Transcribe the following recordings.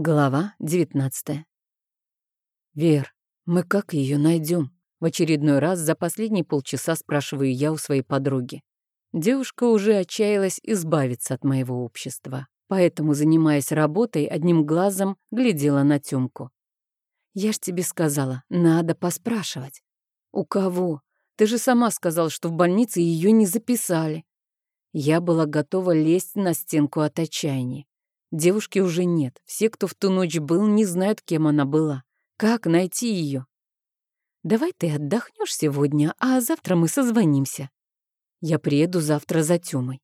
Глава 19 «Вер, мы как ее найдем? В очередной раз за последние полчаса спрашиваю я у своей подруги. Девушка уже отчаялась избавиться от моего общества, поэтому, занимаясь работой, одним глазом глядела на Тёмку. «Я ж тебе сказала, надо поспрашивать». «У кого? Ты же сама сказала, что в больнице ее не записали». Я была готова лезть на стенку от отчаяния. Девушки уже нет. Все, кто в ту ночь был, не знают, кем она была. Как найти ее? Давай ты отдохнешь сегодня, а завтра мы созвонимся. Я приеду завтра за Тёмой.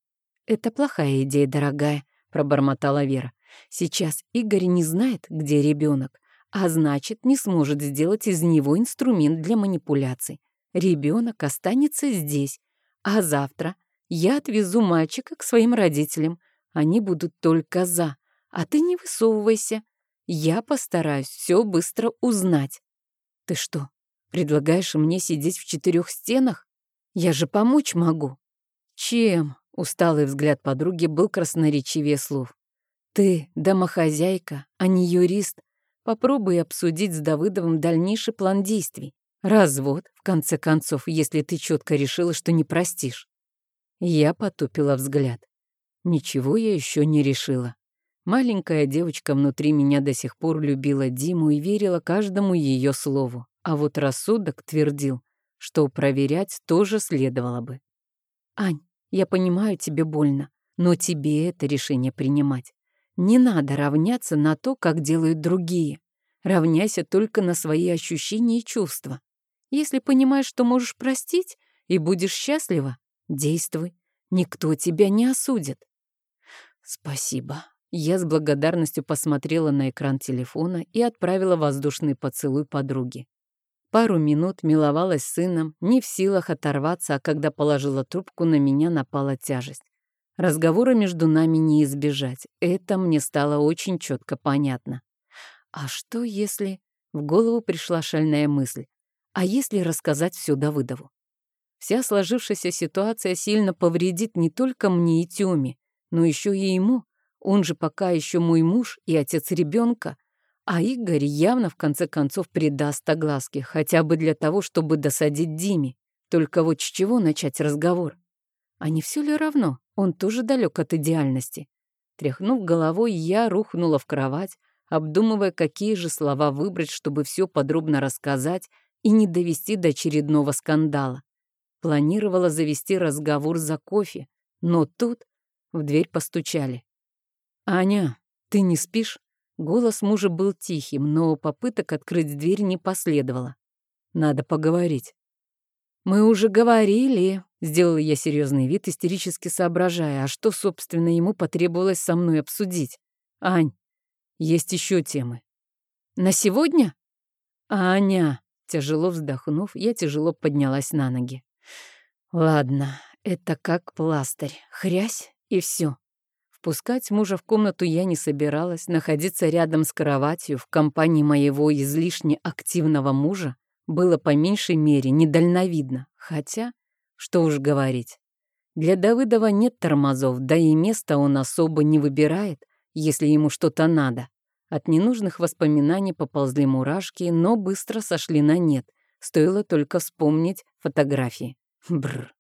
Это плохая идея, дорогая, пробормотала Вера. Сейчас Игорь не знает, где ребенок, а значит, не сможет сделать из него инструмент для манипуляций. Ребенок останется здесь, а завтра я отвезу мальчика к своим родителям. Они будут только за. А ты не высовывайся. Я постараюсь все быстро узнать. Ты что, предлагаешь мне сидеть в четырех стенах? Я же помочь могу. Чем? Усталый взгляд подруги был красноречивее слов. Ты домохозяйка, а не юрист. Попробуй обсудить с Давыдовым дальнейший план действий. Развод, в конце концов, если ты четко решила, что не простишь. Я потупила взгляд. Ничего я еще не решила. Маленькая девочка внутри меня до сих пор любила Диму и верила каждому ее слову. А вот рассудок твердил, что проверять тоже следовало бы. «Ань, я понимаю, тебе больно, но тебе это решение принимать. Не надо равняться на то, как делают другие. Равняйся только на свои ощущения и чувства. Если понимаешь, что можешь простить и будешь счастлива, действуй. Никто тебя не осудит. «Спасибо». Я с благодарностью посмотрела на экран телефона и отправила воздушный поцелуй подруге. Пару минут миловалась с сыном, не в силах оторваться, а когда положила трубку, на меня напала тяжесть. Разговора между нами не избежать. Это мне стало очень четко понятно. А что если... В голову пришла шальная мысль. А если рассказать все Давыдову? Вся сложившаяся ситуация сильно повредит не только мне и Тёме, но еще и ему. Он же пока еще мой муж и отец ребенка. А Игорь явно в конце концов предаст огласке, хотя бы для того, чтобы досадить Диме. Только вот с чего начать разговор? А не все ли равно? Он тоже далек от идеальности. Тряхнув головой, я рухнула в кровать, обдумывая, какие же слова выбрать, чтобы все подробно рассказать и не довести до очередного скандала. Планировала завести разговор за кофе, но тут в дверь постучали. «Аня, ты не спишь?» Голос мужа был тихим, но попыток открыть дверь не последовало. «Надо поговорить». «Мы уже говорили», — сделала я серьезный вид, истерически соображая, а что, собственно, ему потребовалось со мной обсудить. «Ань, есть еще темы». «На сегодня?» «Аня», — тяжело вздохнув, я тяжело поднялась на ноги. «Ладно, это как пластырь. Хрясь и все. Впускать мужа в комнату я не собиралась, находиться рядом с кроватью в компании моего излишне активного мужа было по меньшей мере недальновидно, хотя, что уж говорить. Для Давыдова нет тормозов, да и место он особо не выбирает, если ему что-то надо. От ненужных воспоминаний поползли мурашки, но быстро сошли на нет, стоило только вспомнить фотографии. Бррр.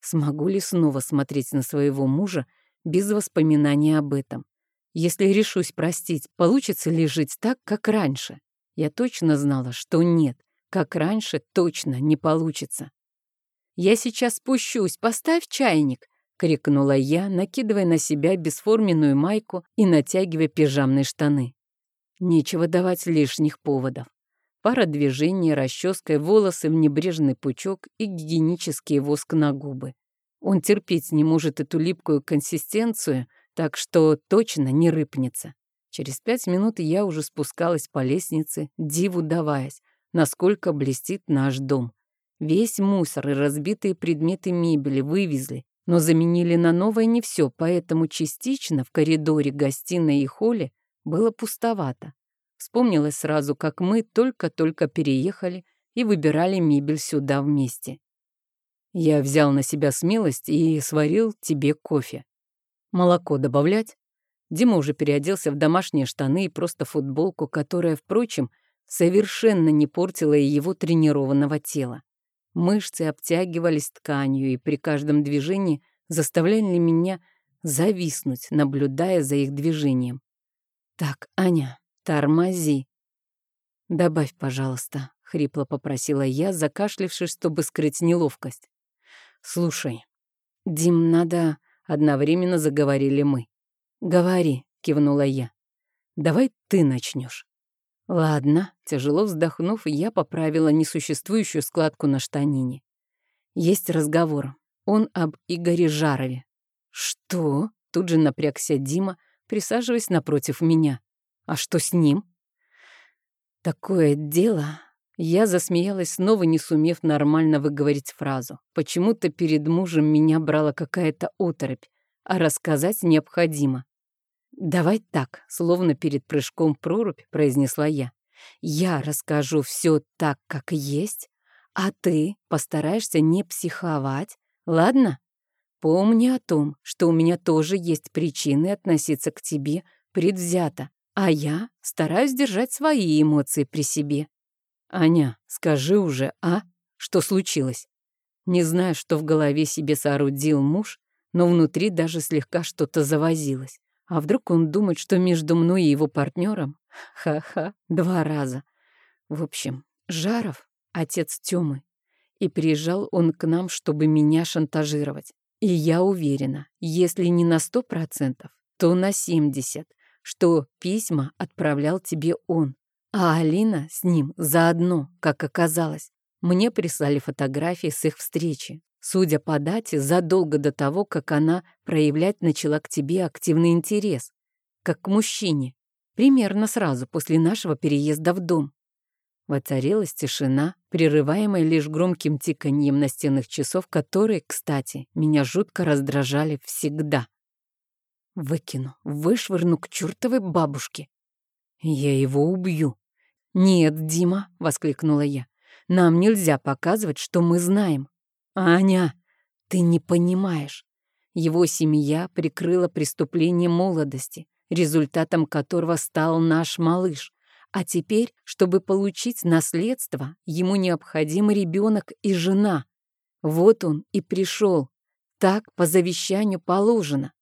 Смогу ли снова смотреть на своего мужа без воспоминаний об этом? Если решусь простить, получится ли жить так, как раньше? Я точно знала, что нет, как раньше точно не получится. «Я сейчас спущусь, поставь чайник!» — крикнула я, накидывая на себя бесформенную майку и натягивая пижамные штаны. Нечего давать лишних поводов. Пара движений, расческой, волосы в небрежный пучок и гигиенический воск на губы. Он терпеть не может эту липкую консистенцию, так что точно не рыпнется. Через пять минут я уже спускалась по лестнице, диву даваясь, насколько блестит наш дом. Весь мусор и разбитые предметы мебели вывезли, но заменили на новое не все, поэтому частично в коридоре, гостиной и холле было пустовато. Вспомнилось сразу, как мы только-только переехали и выбирали мебель сюда вместе. Я взял на себя смелость и сварил тебе кофе. Молоко добавлять? Дима уже переоделся в домашние штаны и просто футболку, которая, впрочем, совершенно не портила и его тренированного тела. Мышцы обтягивались тканью и при каждом движении заставляли меня зависнуть, наблюдая за их движением. «Так, Аня, тормози!» «Добавь, пожалуйста», — хрипло попросила я, закашлившись, чтобы скрыть неловкость. «Слушай, Дим, надо...» — одновременно заговорили мы. «Говори», — кивнула я. «Давай ты начнешь. «Ладно», — тяжело вздохнув, я поправила несуществующую складку на штанине. «Есть разговор. Он об Игоре Жарове». «Что?» — тут же напрягся Дима, присаживаясь напротив меня. «А что с ним?» «Такое дело...» Я засмеялась, снова не сумев нормально выговорить фразу. Почему-то перед мужем меня брала какая-то оторопь, а рассказать необходимо. «Давай так», словно перед прыжком прорубь, произнесла я. «Я расскажу все так, как есть, а ты постараешься не психовать, ладно? Помни о том, что у меня тоже есть причины относиться к тебе предвзято, а я стараюсь держать свои эмоции при себе. Аня, скажи уже, а? Что случилось? Не знаю, что в голове себе соорудил муж, но внутри даже слегка что-то завозилось. А вдруг он думает, что между мной и его партнером? Ха-ха, два раза. В общем, Жаров — отец Тёмы. И приезжал он к нам, чтобы меня шантажировать. И я уверена, если не на сто процентов, то на семьдесят, что письма отправлял тебе он. А Алина с ним заодно, как оказалось. Мне прислали фотографии с их встречи. Судя по дате, задолго до того, как она проявлять начала к тебе активный интерес, как к мужчине, примерно сразу после нашего переезда в дом. Воцарилась тишина, прерываемая лишь громким тиканьем настенных часов, которые, кстати, меня жутко раздражали всегда. Выкину, вышвырну к чертовой бабушке. Я его убью. «Нет, Дима», — воскликнула я, — «нам нельзя показывать, что мы знаем. «Аня, ты не понимаешь. Его семья прикрыла преступление молодости, результатом которого стал наш малыш. А теперь, чтобы получить наследство, ему необходим ребенок и жена. Вот он и пришел. Так по завещанию положено.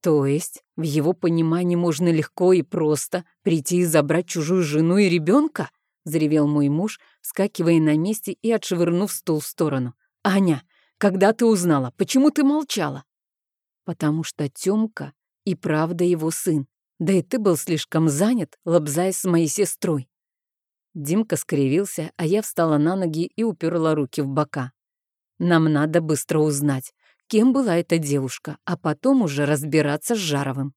То есть, в его понимании можно легко и просто прийти и забрать чужую жену и ребенка? Заревел мой муж, вскакивая на месте и отшвырнув стул в сторону. «Аня, когда ты узнала, почему ты молчала?» «Потому что Тёмка и правда его сын. Да и ты был слишком занят, лобзаясь с моей сестрой». Димка скривился, а я встала на ноги и уперла руки в бока. «Нам надо быстро узнать, кем была эта девушка, а потом уже разбираться с Жаровым».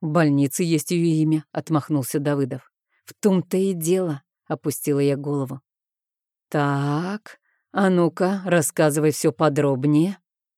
«В больнице есть ее имя», — отмахнулся Давыдов. «В том-то и дело», — опустила я голову. «Так, «А ну-ка, рассказывай все подробнее».